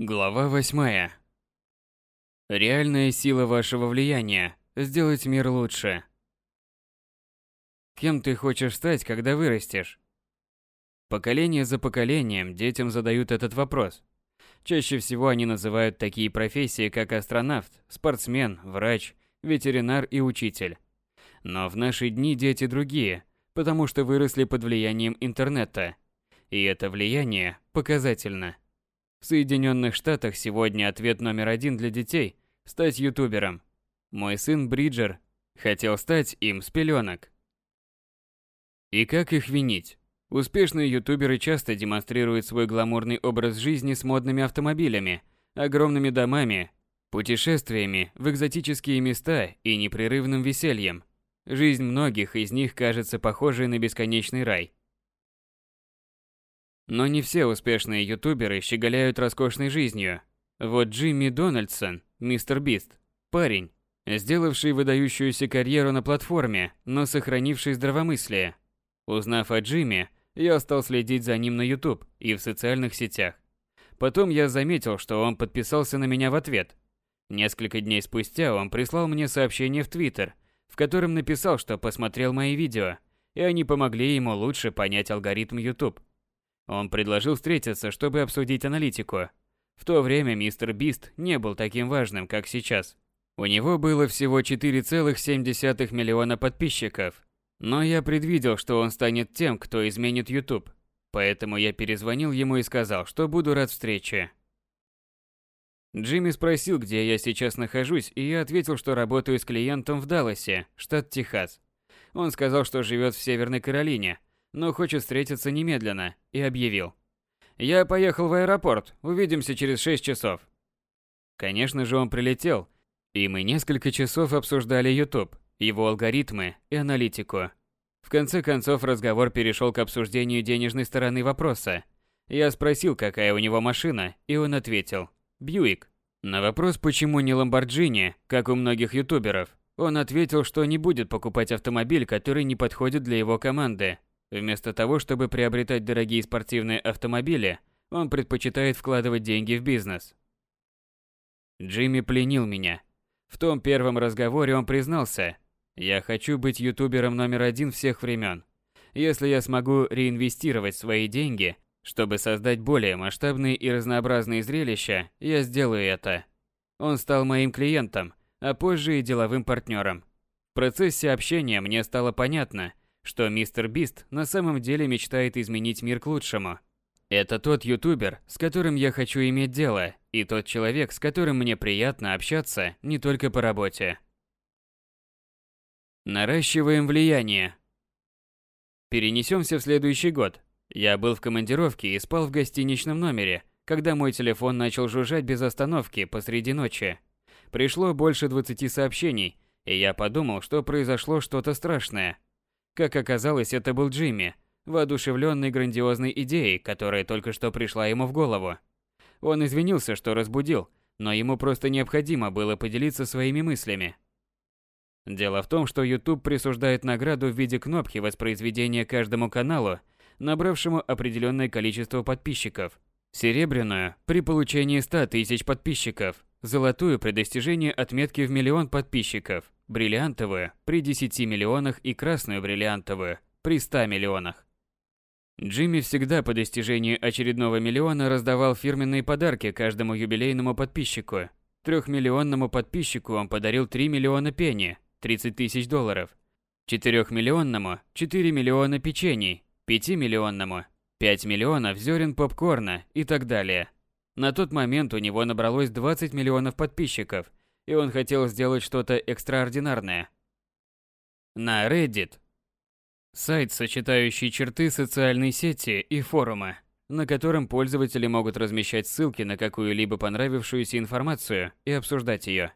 Глава 8. Реальная сила вашего влияния – сделать мир лучше. Кем ты хочешь стать, когда вырастешь? Поколение за поколением детям задают этот вопрос. Чаще всего они называют такие профессии, как астронавт, спортсмен, врач, ветеринар и учитель. Но в наши дни дети другие, потому что выросли под влиянием интернета. И это влияние показательно. В Соединенных Штатах сегодня ответ номер один для детей – стать ютубером. Мой сын Бриджер хотел стать им с пеленок. И как их винить? Успешные ютуберы часто демонстрируют свой гламурный образ жизни с модными автомобилями, огромными домами, путешествиями в экзотические места и непрерывным весельем. Жизнь многих из них кажется похожей на бесконечный рай. Но не все успешные ютуберы щеголяют роскошной жизнью. Вот Джимми Дональдсон, мистер Бист, парень, сделавший выдающуюся карьеру на платформе, но сохранивший здравомыслие. Узнав о Джимми, я стал следить за ним на YouTube и в социальных сетях. Потом я заметил, что он подписался на меня в ответ. Несколько дней спустя он прислал мне сообщение в Твиттер, в котором написал, что посмотрел мои видео, и они помогли ему лучше понять алгоритм YouTube. Он предложил встретиться, чтобы обсудить аналитику. В то время мистер Бист не был таким важным, как сейчас. У него было всего 4,7 миллиона подписчиков. Но я предвидел, что он станет тем, кто изменит YouTube. Поэтому я перезвонил ему и сказал, что буду рад встрече. Джимми спросил, где я сейчас нахожусь, и я ответил, что работаю с клиентом в Далласе, штат Техас. Он сказал, что живет в Северной Каролине, но хочет встретиться немедленно, и объявил. «Я поехал в аэропорт, увидимся через 6 часов». Конечно же, он прилетел, и мы несколько часов обсуждали YouTube, его алгоритмы и аналитику. В конце концов, разговор перешел к обсуждению денежной стороны вопроса. Я спросил, какая у него машина, и он ответил «Бьюик». На вопрос, почему не Ламборджини, как у многих ютуберов, он ответил, что не будет покупать автомобиль, который не подходит для его команды, Вместо того, чтобы приобретать дорогие спортивные автомобили, он предпочитает вкладывать деньги в бизнес. Джимми пленил меня. В том первом разговоре он признался, я хочу быть ютубером номер один всех времен. Если я смогу реинвестировать свои деньги, чтобы создать более масштабные и разнообразные зрелища, я сделаю это. Он стал моим клиентом, а позже и деловым партнером. В процессе общения мне стало понятно, что мистер Бист на самом деле мечтает изменить мир к лучшему. Это тот ютубер, с которым я хочу иметь дело, и тот человек, с которым мне приятно общаться не только по работе. Наращиваем влияние. Перенесемся в следующий год. Я был в командировке и спал в гостиничном номере, когда мой телефон начал жужжать без остановки посреди ночи. Пришло больше 20 сообщений, и я подумал, что произошло что-то страшное. Как оказалось, это был Джимми, воодушевленный грандиозной идеей, которая только что пришла ему в голову. Он извинился, что разбудил, но ему просто необходимо было поделиться своими мыслями. Дело в том, что YouTube присуждает награду в виде кнопки воспроизведения каждому каналу, набравшему определенное количество подписчиков. Серебряную – при получении 100 тысяч подписчиков, золотую при достижении отметки в миллион подписчиков, бриллиантовую при 10 миллионах и красную бриллиантовую при 100 миллионах. Джимми всегда по достижении очередного миллиона раздавал фирменные подарки каждому юбилейному подписчику. Трехмиллионному подписчику он подарил 3 миллиона пенни, 30 тысяч долларов. Четырехмиллионному – 4 миллиона печений, пятимиллионному – 5 миллионов зерен попкорна и так далее – на тот момент у него набралось 20 миллионов подписчиков, и он хотел сделать что-то экстраординарное. На Reddit сайт, сочетающий черты социальной сети и форума, на котором пользователи могут размещать ссылки на какую-либо понравившуюся информацию и обсуждать ее.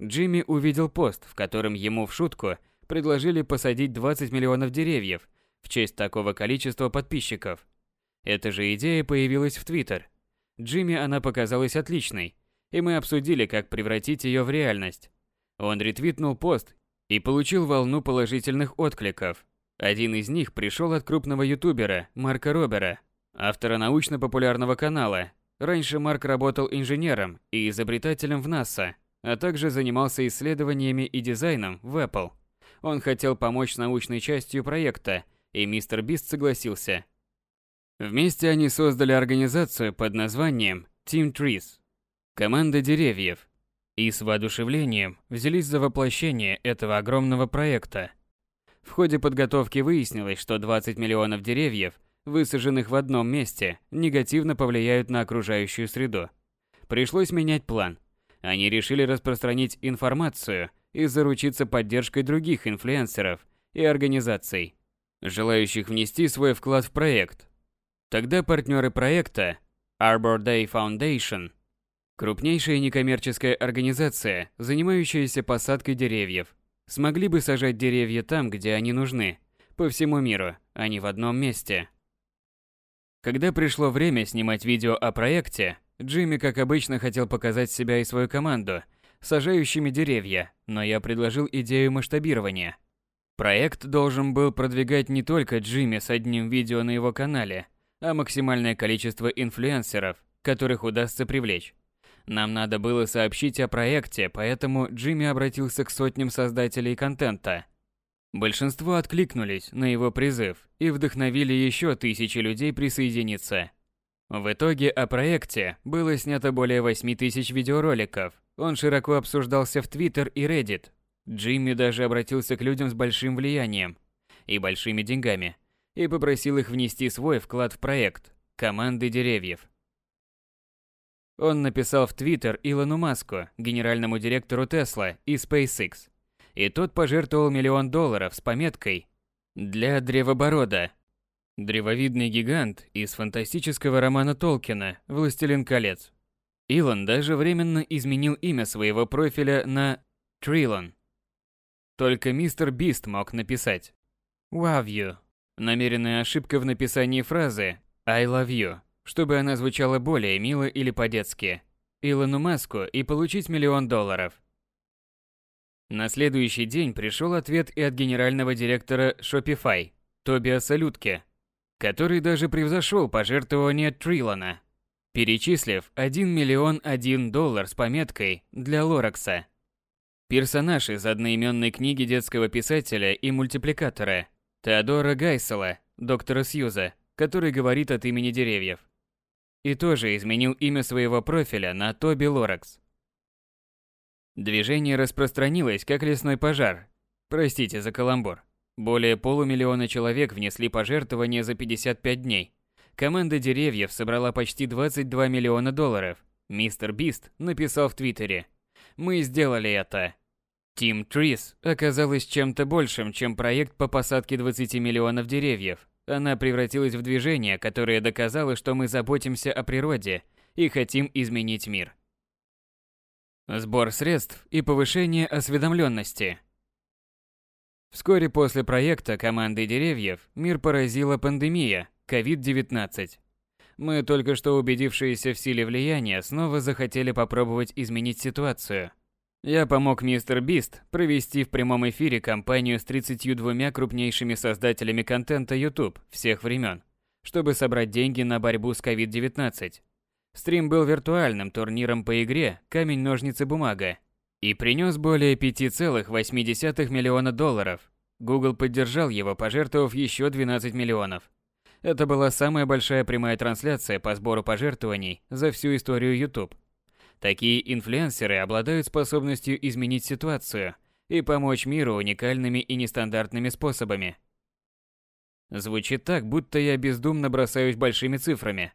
Джимми увидел пост, в котором ему в шутку предложили посадить 20 миллионов деревьев в честь такого количества подписчиков. Эта же идея появилась в Твиттер – Джимми она показалась отличной, и мы обсудили, как превратить ее в реальность. Он ретвитнул пост и получил волну положительных откликов. Один из них пришел от крупного ютубера Марка Робера, автора научно-популярного канала Раньше Марк работал инженером и изобретателем в НАСА, а также занимался исследованиями и дизайном в Apple. Он хотел помочь научной частью проекта, и мистер Бист согласился. Вместе они создали организацию под названием Team Trees – команда деревьев, и с воодушевлением взялись за воплощение этого огромного проекта. В ходе подготовки выяснилось, что 20 миллионов деревьев, высаженных в одном месте, негативно повлияют на окружающую среду. Пришлось менять план. Они решили распространить информацию и заручиться поддержкой других инфлюенсеров и организаций, желающих внести свой вклад в проект. Тогда партнеры проекта Arbor Day Foundation Крупнейшая некоммерческая организация, занимающаяся посадкой деревьев, смогли бы сажать деревья там, где они нужны, по всему миру, а не в одном месте. Когда пришло время снимать видео о проекте, Джимми, как обычно, хотел показать себя и свою команду, сажающими деревья, но я предложил идею масштабирования. Проект должен был продвигать не только Джимми с одним видео на его канале, а максимальное количество инфлюенсеров, которых удастся привлечь. Нам надо было сообщить о проекте, поэтому Джимми обратился к сотням создателей контента. Большинство откликнулись на его призыв и вдохновили еще тысячи людей присоединиться. В итоге о проекте было снято более 8 тысяч видеороликов. Он широко обсуждался в Twitter и Reddit. Джимми даже обратился к людям с большим влиянием и большими деньгами и попросил их внести свой вклад в проект «Команды деревьев». Он написал в Твиттер Илону Маску, генеральному директору Тесла и SpaceX. И тот пожертвовал миллион долларов с пометкой «Для древоборода». Древовидный гигант из фантастического романа Толкина «Властелин колец». Илон даже временно изменил имя своего профиля на Трилон. Только мистер Бист мог написать «Love you». Намеренная ошибка в написании фразы «I love you» чтобы она звучала более мило или по-детски, Илону Маску и получить миллион долларов. На следующий день пришел ответ и от генерального директора Shopify, Тобиаса Лютке, который даже превзошел пожертвование Трилона, перечислив 1 миллион 1 доллар с пометкой для Лоракса. Персонаж из одноименной книги детского писателя и мультипликатора Теодора Гайсела, доктора Сьюза, который говорит от имени деревьев и тоже изменил имя своего профиля на Тоби Лоракс. Движение распространилось как лесной пожар. Простите за каламбур. Более полумиллиона человек внесли пожертвования за 55 дней. Команда деревьев собрала почти 22 миллиона долларов. Мистер Бист написал в Твиттере. «Мы сделали это». Team Trees оказалась чем-то большим, чем проект по посадке 20 миллионов деревьев. Она превратилась в движение, которое доказало, что мы заботимся о природе и хотим изменить мир. Сбор средств и повышение осведомленности. Вскоре после проекта команды деревьев мир поразила пандемия COVID-19. Мы, только что убедившиеся в силе влияния, снова захотели попробовать изменить ситуацию – я помог мистер Бист провести в прямом эфире кампанию с 32 крупнейшими создателями контента YouTube всех времен, чтобы собрать деньги на борьбу с COVID-19. Стрим был виртуальным турниром по игре «Камень-ножницы-бумага» и принес более 5,8 миллиона долларов. Google поддержал его, пожертвовав еще 12 миллионов. Это была самая большая прямая трансляция по сбору пожертвований за всю историю YouTube. Такие инфлюенсеры обладают способностью изменить ситуацию и помочь миру уникальными и нестандартными способами. Звучит так, будто я бездумно бросаюсь большими цифрами.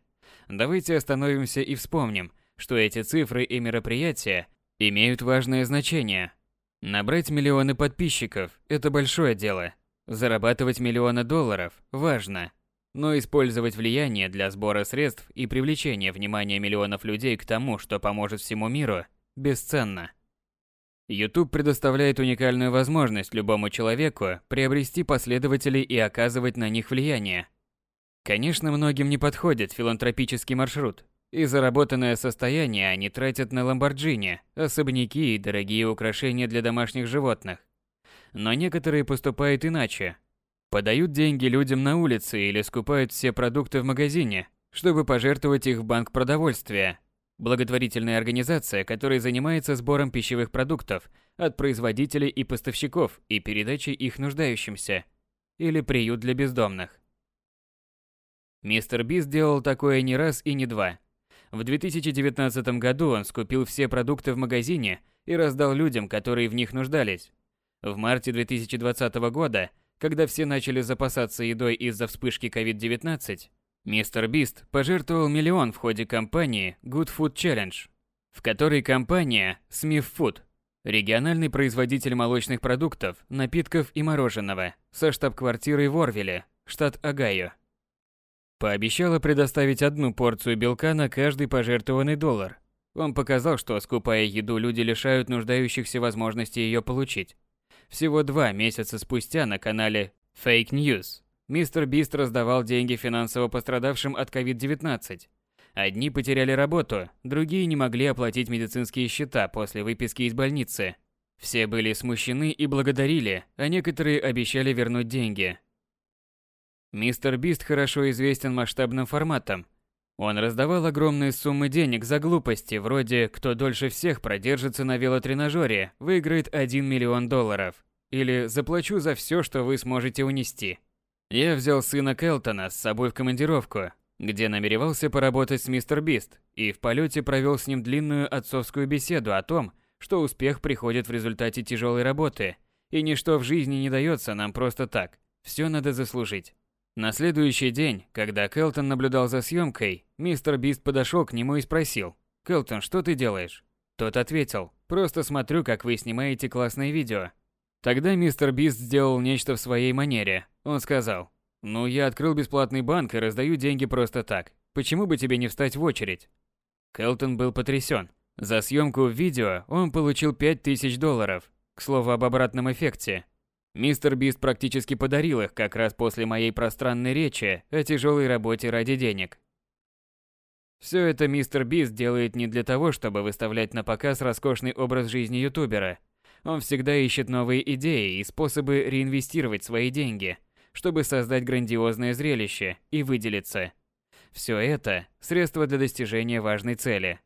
Давайте остановимся и вспомним, что эти цифры и мероприятия имеют важное значение. Набрать миллионы подписчиков – это большое дело. Зарабатывать миллионы долларов – важно. Но использовать влияние для сбора средств и привлечения внимания миллионов людей к тому, что поможет всему миру, бесценно. YouTube предоставляет уникальную возможность любому человеку приобрести последователей и оказывать на них влияние. Конечно, многим не подходит филантропический маршрут, и заработанное состояние они тратят на ламборджини, особняки и дорогие украшения для домашних животных. Но некоторые поступают иначе – Подают деньги людям на улице или скупают все продукты в магазине, чтобы пожертвовать их в банк продовольствия. Благотворительная организация, которая занимается сбором пищевых продуктов от производителей и поставщиков и передачей их нуждающимся. Или приют для бездомных. Мистер Бист делал такое не раз и не два. В 2019 году он скупил все продукты в магазине и раздал людям, которые в них нуждались. В марте 2020 года, когда все начали запасаться едой из-за вспышки COVID-19, мистер Бист пожертвовал миллион в ходе кампании Good Food Challenge, в которой компания Smith Food, региональный производитель молочных продуктов, напитков и мороженого, со штаб-квартирой в Орвилле, штат Огайо, пообещала предоставить одну порцию белка на каждый пожертвованный доллар. Он показал, что скупая еду люди лишают нуждающихся возможности ее получить. Всего два месяца спустя на канале Fake News мистер Бист раздавал деньги финансово пострадавшим от COVID-19. Одни потеряли работу, другие не могли оплатить медицинские счета после выписки из больницы. Все были смущены и благодарили, а некоторые обещали вернуть деньги. Мистер Бист хорошо известен масштабным форматом. Он раздавал огромные суммы денег за глупости, вроде «кто дольше всех продержится на велотренажере, выиграет 1 миллион долларов» или «заплачу за все, что вы сможете унести». Я взял сына Келтона с собой в командировку, где намеревался поработать с мистер Бист, и в полете провел с ним длинную отцовскую беседу о том, что успех приходит в результате тяжелой работы, и ничто в жизни не дается нам просто так, все надо заслужить. На следующий день, когда Келтон наблюдал за съемкой, мистер Бист подошел к нему и спросил, «Келтон, что ты делаешь?» Тот ответил, «Просто смотрю, как вы снимаете классное видео». Тогда мистер Бист сделал нечто в своей манере. Он сказал, «Ну, я открыл бесплатный банк и раздаю деньги просто так. Почему бы тебе не встать в очередь?» Келтон был потрясен. За съемку в видео он получил 5000 долларов. К слову об обратном эффекте. Мистер Бист практически подарил их как раз после моей пространной речи о тяжелой работе ради денег. Все это мистер Бист делает не для того, чтобы выставлять на показ роскошный образ жизни ютубера. Он всегда ищет новые идеи и способы реинвестировать свои деньги, чтобы создать грандиозное зрелище и выделиться. Все это – средство для достижения важной цели.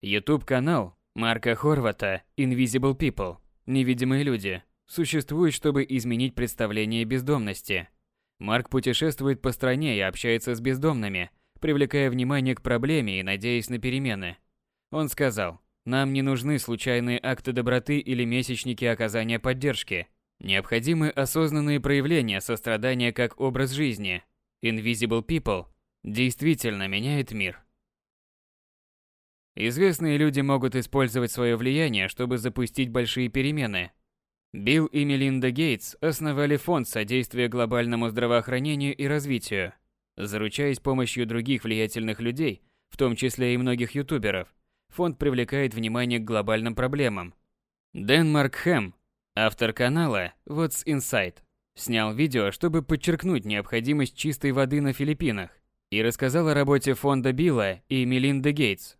YouTube-канал Марка Хорвата Invisible People – Невидимые люди – существует, чтобы изменить представление бездомности. Марк путешествует по стране и общается с бездомными, привлекая внимание к проблеме и надеясь на перемены. Он сказал, нам не нужны случайные акты доброты или месячники оказания поддержки. Необходимы осознанные проявления сострадания как образ жизни. Invisible People действительно меняет мир. Известные люди могут использовать свое влияние, чтобы запустить большие перемены, Билл и Мелинда Гейтс основали фонд содействия глобальному здравоохранению и развитию. Заручаясь помощью других влиятельных людей, в том числе и многих ютуберов, фонд привлекает внимание к глобальным проблемам. Дэн Маркхэм, автор канала What's Inside, снял видео, чтобы подчеркнуть необходимость чистой воды на Филиппинах и рассказал о работе фонда Билла и Мелинды Гейтс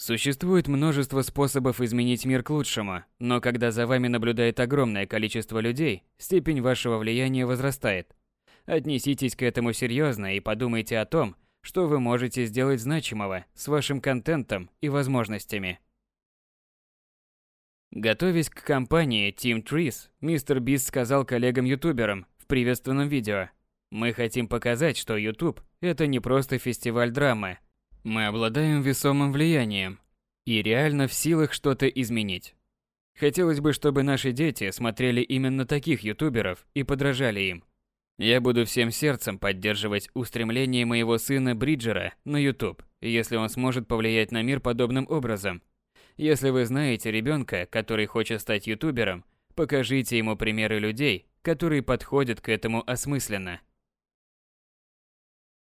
Существует множество способов изменить мир к лучшему, но когда за вами наблюдает огромное количество людей, степень вашего влияния возрастает. Отнеситесь к этому серьезно и подумайте о том, что вы можете сделать значимого с вашим контентом и возможностями. Готовясь к кампании Team Trees, мистер Бист сказал коллегам-ютуберам в приветственном видео, «Мы хотим показать, что YouTube – это не просто фестиваль драмы, мы обладаем весомым влиянием и реально в силах что-то изменить. Хотелось бы, чтобы наши дети смотрели именно таких ютуберов и подражали им. Я буду всем сердцем поддерживать устремление моего сына Бриджера на YouTube, если он сможет повлиять на мир подобным образом. Если вы знаете ребенка, который хочет стать ютубером, покажите ему примеры людей, которые подходят к этому осмысленно.